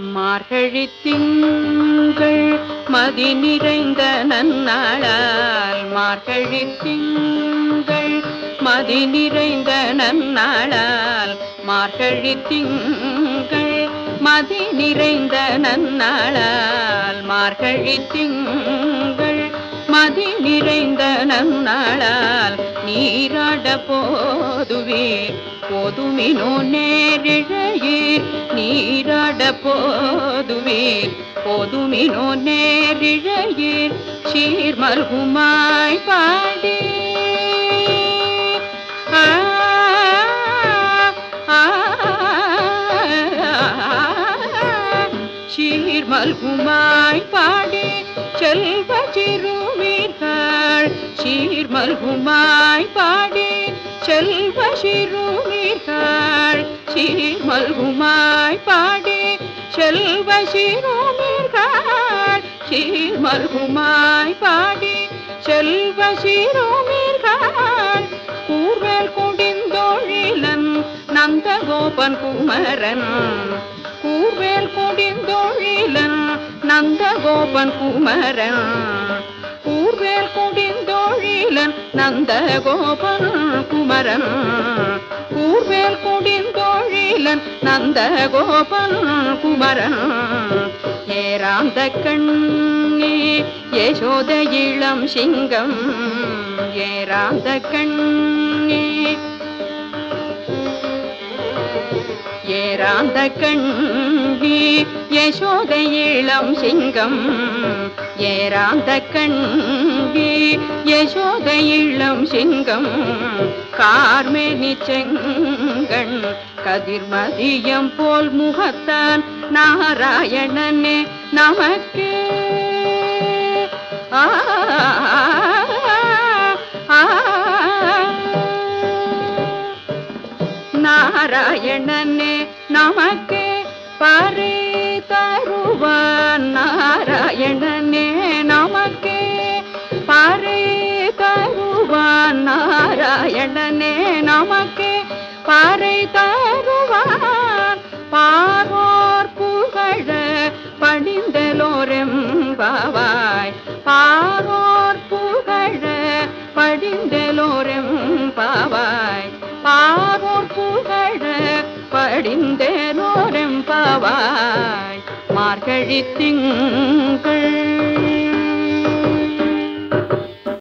மார்கழி திங்கள் மதி நிறைந்த நன்னாளால். மார்கழி திங்கள் மதி நிறைந்த நன்னாளால். மார்கழி திங்கள் மதி நிறைந்த நன்னாளால். மார்கழி திங்கள் மதி நிறைந்த நன்னாளால் நீராட போதுவீர் போதுமினோ நேரிழையீர் நீராட போதுவீர் போதுமினோ நேரிழையீர் சீர் மல்குமாய் பாடி ஆ, சீர் மல்குமாய் பாடி செல்வ சிறுமீர்கள் சீர் மல்குமாய் பாடி. செல்வ சிறுமீர்கள் சீர் மல்குமாய் பாடி. செல்வ சிறுமீர்கள் சீர் மல்குமாய் பாடி. செல்வ சிறுமீர்கள் கூர்வேல் கொடிந்தோழிலன் நந்தகோபன் குமரன். கூர்வேல் குடிந்தொழிலன் நந்தகோபன் குமரன். ஊர்வேல் குடிந்தோழிலன் நந்தகோபன் குமரன். ஊர்வேல் குடிந்தோழிலன் நந்தகோபன் குமரன். ஏராந்த கண்ணே யசோத இளம் சிங்கம். ஏராந்த கண்ணே ஏராந்த கண்ணி யசோத இளம் சிங்கம். ஏராந்த கண்ணி யசோத இளம் சிங்கம். கார்மேனி செங்கண் கதிர்மதியம் போல் முகத்தான் நாராயணனே நமக்கு. ஆ. நாராயணன் நாராயணனே நமக்கு பாறை தருவார். பாரோர் புகழ படிந்தலோரெம்பாவாய். பாரோர் புகழ படிந்தலோரெம்பாவாய். பாரோர் புகழ படிந்தேனோரெம்பாவாய் மார்கழி திங்கள்